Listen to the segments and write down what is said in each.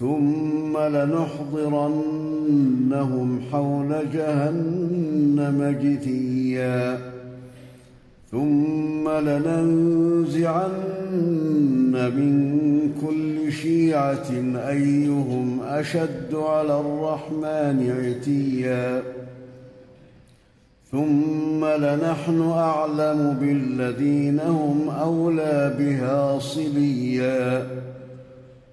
ثم لنحضرنهم حول جهنم جثيا. ثم لننزعن من كل شيعة أيهم أشد على الرحمن عتيا. ثم لنحن أعلم بالذين هم أولى بها صليا.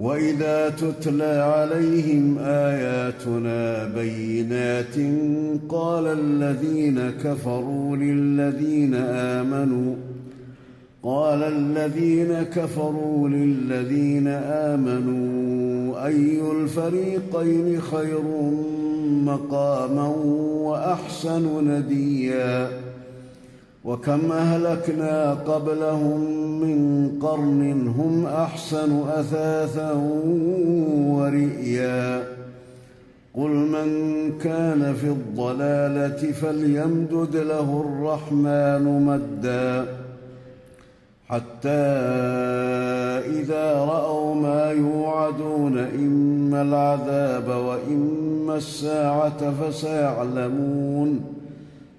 وإذا تتلى عليهم آياتنا بينات قال الذين كفروا للذين آمنوا قال الذين كفروا للذين آمنوا أي الفريقين خير مقاما وأحسن نديا وكم أهلكنا قبلهم من قرن هم أحسن أثاثا ورئيا. قل من كان في الضلالة فليمدد له الرحمن مدا. حتى إذا رأوا ما يوعدون إما العذاب وإما الساعة فسيعلمون.